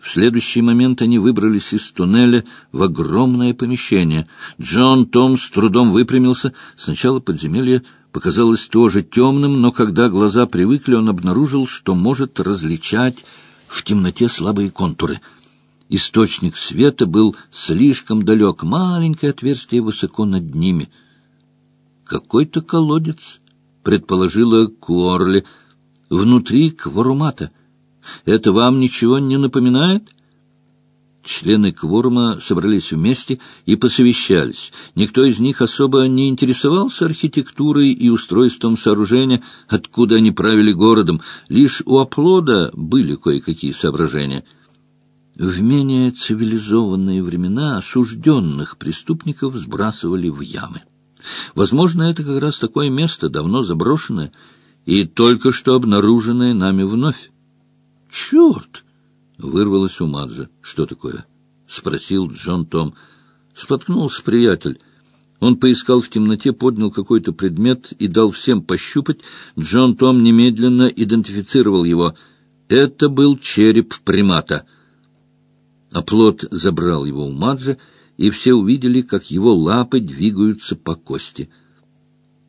В следующий момент они выбрались из туннеля в огромное помещение. Джон Том с трудом выпрямился. Сначала подземелье показалось тоже темным, но когда глаза привыкли, он обнаружил, что может различать в темноте слабые контуры. Источник света был слишком далек, маленькое отверстие высоко над ними. «Какой-то колодец», — предположила Куорли, — «внутри кварумата». Это вам ничего не напоминает?» Члены кворума собрались вместе и посовещались. Никто из них особо не интересовался архитектурой и устройством сооружения, откуда они правили городом. Лишь у оплода были кое-какие соображения. В менее цивилизованные времена осужденных преступников сбрасывали в ямы. Возможно, это как раз такое место, давно заброшенное и только что обнаруженное нами вновь. «Черт!» — вырвалось у Маджа. «Что такое?» — спросил Джон Том. Споткнулся приятель. Он поискал в темноте, поднял какой-то предмет и дал всем пощупать. Джон Том немедленно идентифицировал его. Это был череп примата. Оплот забрал его у Маджа, и все увидели, как его лапы двигаются по кости.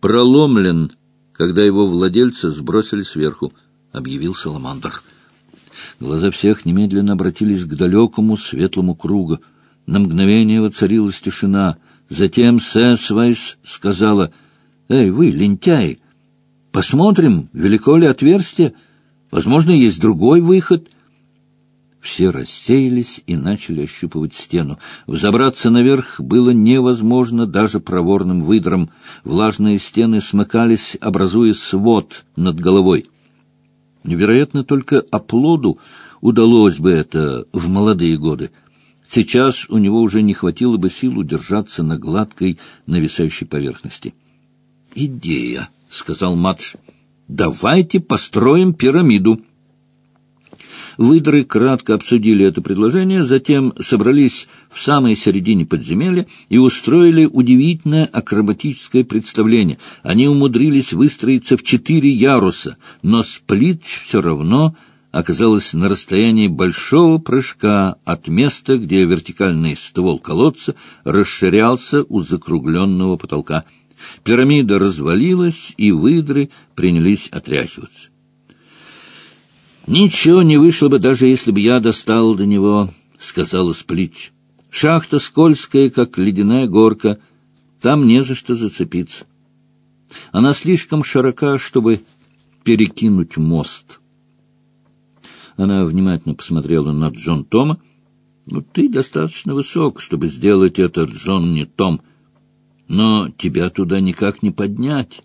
«Проломлен, когда его владельца сбросили сверху», — объявил Саламандр. Глаза всех немедленно обратились к далекому светлому кругу. На мгновение воцарилась тишина. Затем Сэсвайс сказала, «Эй, вы, лентяи, посмотрим, велико ли отверстие. Возможно, есть другой выход». Все рассеялись и начали ощупывать стену. Взобраться наверх было невозможно даже проворным выдром. Влажные стены смыкались, образуя свод над головой. Невероятно, только оплоду удалось бы это в молодые годы. Сейчас у него уже не хватило бы сил удержаться на гладкой нависающей поверхности. «Идея», — сказал Матш. «Давайте построим пирамиду». Выдры кратко обсудили это предложение, затем собрались в самой середине подземелья и устроили удивительное акробатическое представление. Они умудрились выстроиться в четыре яруса, но Сплитч все равно оказалась на расстоянии большого прыжка от места, где вертикальный ствол колодца расширялся у закругленного потолка. Пирамида развалилась, и выдры принялись отряхиваться. «Ничего не вышло бы, даже если бы я достал до него», — сказала Сплич. «Шахта скользкая, как ледяная горка. Там не за что зацепиться. Она слишком широка, чтобы перекинуть мост». Она внимательно посмотрела на Джон Тома. «Ну, ты достаточно высок, чтобы сделать это, Джон, не Том. Но тебя туда никак не поднять.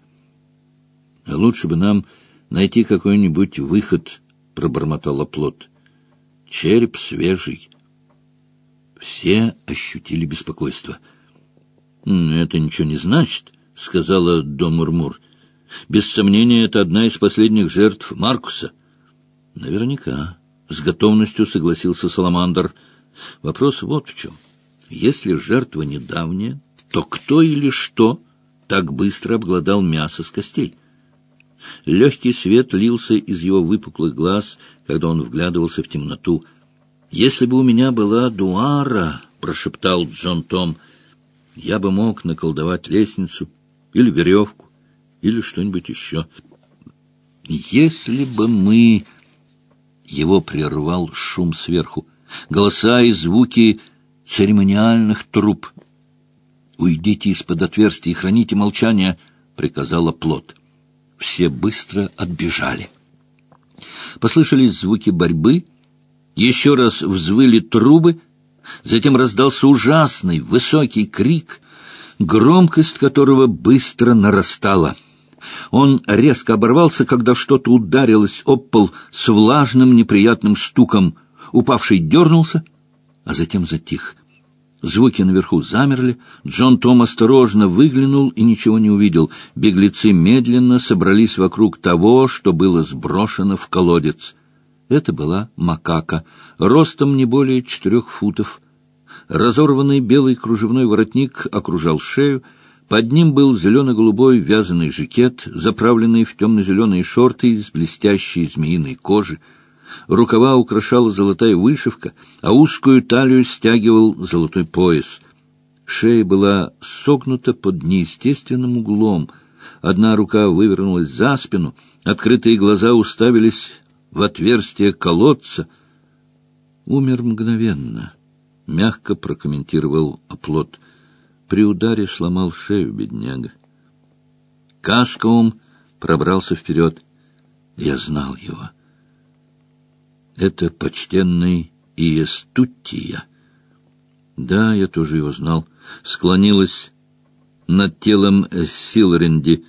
Лучше бы нам найти какой-нибудь выход» пробормотал оплот. Череп свежий. Все ощутили беспокойство. «Это ничего не значит», — сказала Домурмур. «Без сомнения, это одна из последних жертв Маркуса». «Наверняка», — с готовностью согласился Саламандр. «Вопрос вот в чем. Если жертва недавняя, то кто или что так быстро обглодал мясо с костей?» Легкий свет лился из его выпуклых глаз, когда он вглядывался в темноту. «Если бы у меня была дуара», — прошептал Джон Том, — «я бы мог наколдовать лестницу или веревку, или что-нибудь еще». «Если бы мы...» Его прервал шум сверху. Голоса и звуки церемониальных труп. «Уйдите из-под отверстия и храните молчание», — приказала плод. Все быстро отбежали. Послышались звуки борьбы, еще раз взвыли трубы, затем раздался ужасный высокий крик, громкость которого быстро нарастала. Он резко оборвался, когда что-то ударилось об пол с влажным неприятным стуком. Упавший дернулся, а затем затих. Звуки наверху замерли. Джон Том осторожно выглянул и ничего не увидел. Беглецы медленно собрались вокруг того, что было сброшено в колодец. Это была макака, ростом не более четырех футов. Разорванный белый кружевной воротник окружал шею, под ним был зелено-голубой вязаный жакет, заправленный в темно-зеленые шорты из блестящей змеиной кожи. Рукава украшала золотая вышивка, а узкую талию стягивал золотой пояс. Шея была согнута под неестественным углом. Одна рука вывернулась за спину, открытые глаза уставились в отверстие колодца. Умер мгновенно, — мягко прокомментировал оплот. При ударе сломал шею бедняга. Каскаум пробрался вперед. Я знал его. Это почтенный Иестуттия. Да, я тоже его знал. Склонилась над телом Силренди,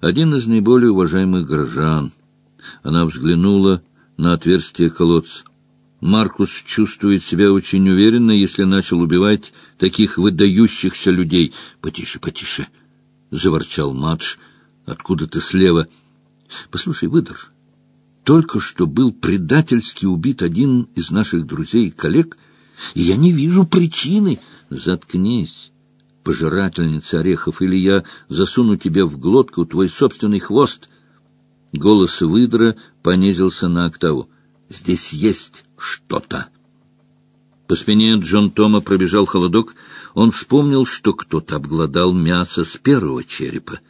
один из наиболее уважаемых горожан. Она взглянула на отверстие колодца. Маркус чувствует себя очень уверенно, если начал убивать таких выдающихся людей. — Потише, потише, — заворчал Мадж. — Откуда ты слева? — Послушай, выдор, только что был предательски убит один из наших друзей и коллег, и я не вижу причины. Заткнись, пожирательница орехов, или я засуну тебе в глотку твой собственный хвост. Голос выдра понизился на октаву. Здесь есть что-то. По спине Джон Тома пробежал холодок. Он вспомнил, что кто-то обглодал мясо с первого черепа.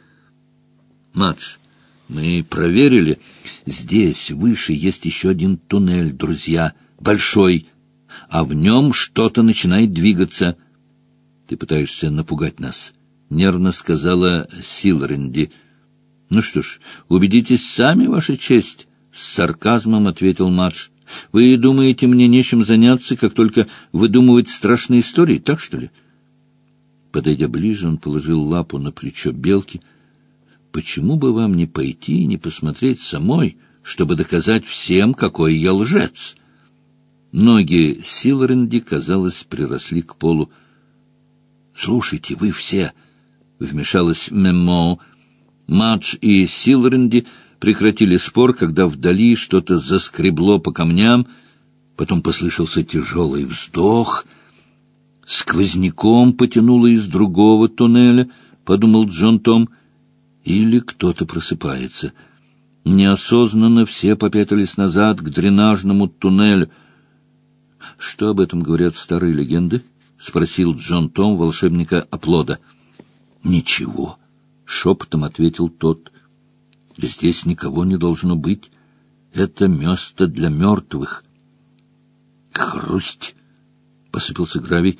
«Мадж, мы проверили. Здесь, выше, есть еще один туннель, друзья. Большой. А в нем что-то начинает двигаться. Ты пытаешься напугать нас», — нервно сказала Силренди. «Ну что ж, убедитесь сами, Ваша честь». — с сарказмом ответил Мадж. — Вы думаете, мне нечем заняться, как только выдумывать страшные истории, так что ли? Подойдя ближе, он положил лапу на плечо белки. — Почему бы вам не пойти и не посмотреть самой, чтобы доказать всем, какой я лжец? Ноги Силренди, казалось, приросли к полу. — Слушайте, вы все! — вмешалась Мемо. Мадж и Силренди — прекратили спор, когда вдали что-то заскребло по камням, потом послышался тяжелый вздох. Сквозняком потянуло из другого туннеля, — подумал Джон Том, — или кто-то просыпается. Неосознанно все попятились назад к дренажному туннелю. — Что об этом говорят старые легенды? — спросил Джон Том волшебника оплода. — Ничего, — шепотом ответил тот. Здесь никого не должно быть. Это место для мертвых. Хрусть! Посыпался гравий.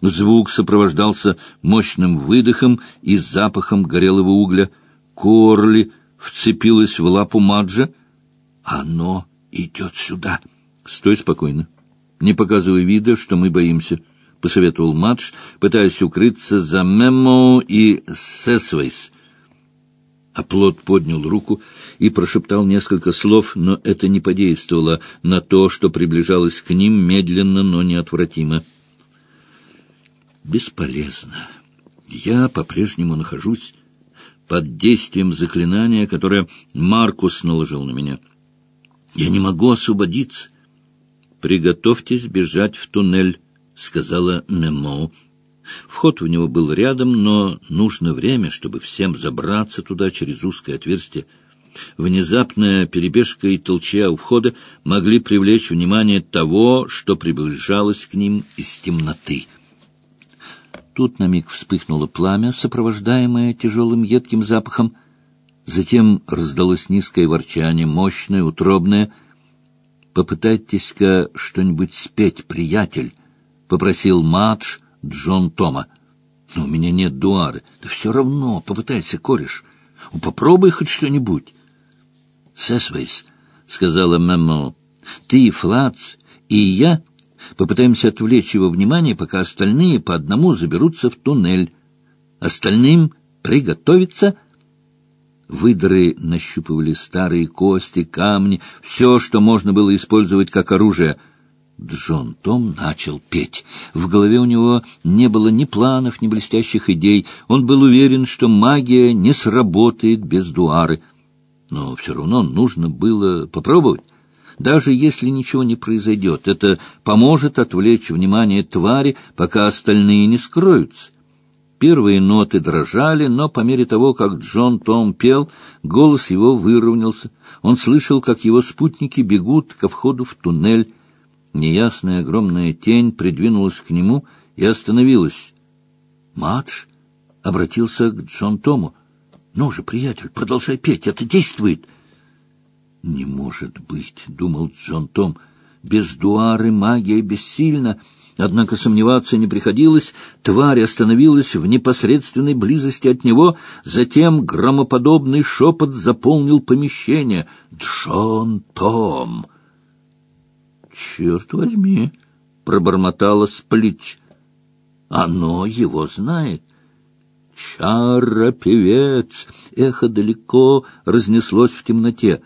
Звук сопровождался мощным выдохом и запахом горелого угля. Корли вцепилась в лапу Маджа. Оно идет сюда. Стой спокойно. Не показывай вида, что мы боимся, — посоветовал Мадж, пытаясь укрыться за Мемо и Сесвейс. Оплот поднял руку и прошептал несколько слов, но это не подействовало на то, что приближалось к ним медленно, но неотвратимо. «Бесполезно. Я по-прежнему нахожусь под действием заклинания, которое Маркус наложил на меня. Я не могу освободиться. Приготовьтесь бежать в туннель», — сказала Мемо. Вход в него был рядом, но нужно время, чтобы всем забраться туда через узкое отверстие. Внезапная перебежка и толчья у входа могли привлечь внимание того, что приближалось к ним из темноты. Тут на миг вспыхнуло пламя, сопровождаемое тяжелым едким запахом. Затем раздалось низкое ворчание, мощное, утробное. «Попытайтесь-ка что-нибудь спеть, приятель», — попросил Мадж, Джон Тома. «Но у меня нет дуары». «Да все равно, попытайся, кореш. Попробуй хоть что-нибудь». «Сесвейс», — сказала Мэммо, — «ты, Флац и я попытаемся отвлечь его внимание, пока остальные по одному заберутся в туннель. Остальным приготовиться». Выдры нащупывали старые кости, камни, все, что можно было использовать как оружие — Джон Том начал петь. В голове у него не было ни планов, ни блестящих идей. Он был уверен, что магия не сработает без дуары. Но все равно нужно было попробовать. Даже если ничего не произойдет, это поможет отвлечь внимание твари, пока остальные не скроются. Первые ноты дрожали, но по мере того, как Джон Том пел, голос его выровнялся. Он слышал, как его спутники бегут ко входу в туннель. Неясная огромная тень придвинулась к нему и остановилась. Мадж обратился к Джон Тому. — Ну же, приятель, продолжай петь, это действует. — Не может быть, — думал Джон Том, — без дуары магия бессильна. Однако сомневаться не приходилось. Тварь остановилась в непосредственной близости от него. Затем громоподобный шепот заполнил помещение. «Джон Том!» «Черт возьми!» — пробормотала Сплич. «Оно его знает». «Чара-певец!» Эхо далеко разнеслось в темноте.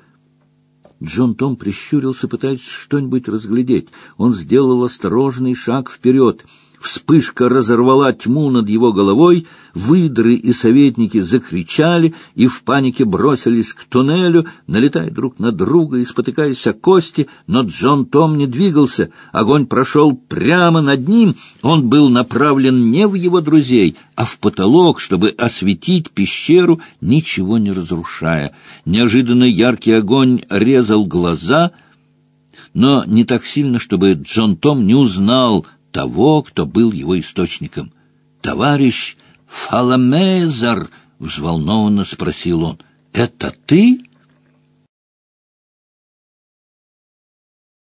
Джон Том прищурился, пытаясь что-нибудь разглядеть. Он сделал осторожный шаг вперед — Вспышка разорвала тьму над его головой, выдры и советники закричали и в панике бросились к туннелю, налетая друг на друга и спотыкаясь о кости, но Джон Том не двигался. Огонь прошел прямо над ним, он был направлен не в его друзей, а в потолок, чтобы осветить пещеру, ничего не разрушая. Неожиданно яркий огонь резал глаза, но не так сильно, чтобы Джон Том не узнал — того, кто был его источником. «Товарищ Фаламезар!» — взволнованно спросил он. «Это ты?»